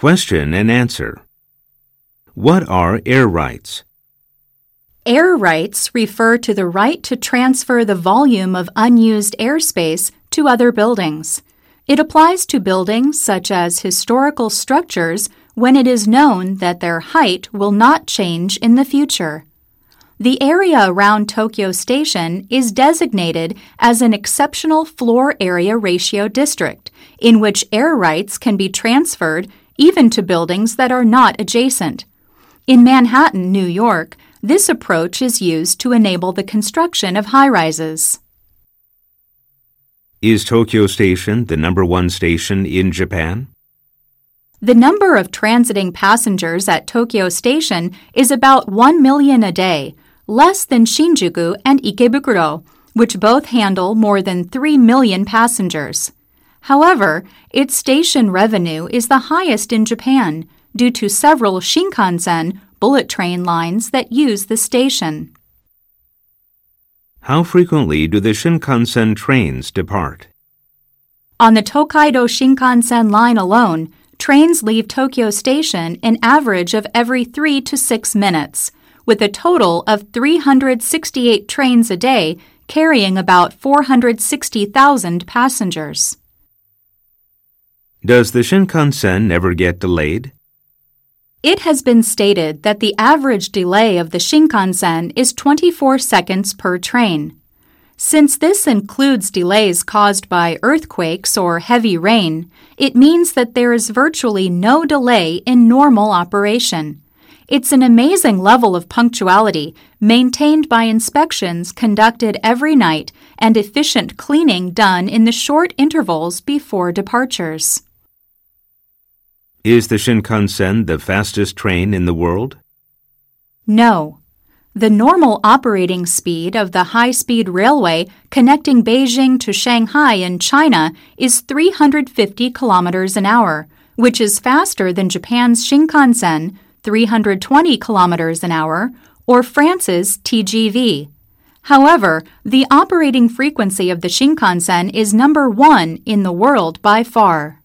Question and answer. What are air rights? Air rights refer to the right to transfer the volume of unused airspace to other buildings. It applies to buildings such as historical structures when it is known that their height will not change in the future. The area around Tokyo Station is designated as an exceptional floor area ratio district, in which air rights can be transferred even to buildings that are not adjacent. In Manhattan, New York, this approach is used to enable the construction of high rises. Is Tokyo Station the number one station in Japan? The number of transiting passengers at Tokyo Station is about 1 million a day, less than Shinjuku and Ikebukuro, which both handle more than 3 million passengers. However, its station revenue is the highest in Japan due to several Shinkansen bullet train lines that use the station. How frequently do the Shinkansen trains depart? On the Tokaido Shinkansen line alone, trains leave Tokyo Station an average of every 3 to 6 minutes, with a total of 368 trains a day carrying about 460,000 passengers. Does the Shinkansen ever get delayed? It has been stated that the average delay of the Shinkansen is 24 seconds per train. Since this includes delays caused by earthquakes or heavy rain, it means that there is virtually no delay in normal operation. It's an amazing level of punctuality maintained by inspections conducted every night and efficient cleaning done in the short intervals before departures. Is the Shinkansen the fastest train in the world? No. The normal operating speed of the high speed railway connecting Beijing to Shanghai in China is 350 kilometers an hour, which is faster than Japan's Shinkansen, 320 kilometers an hour, or France's TGV. However, the operating frequency of the Shinkansen is number one in the world by far.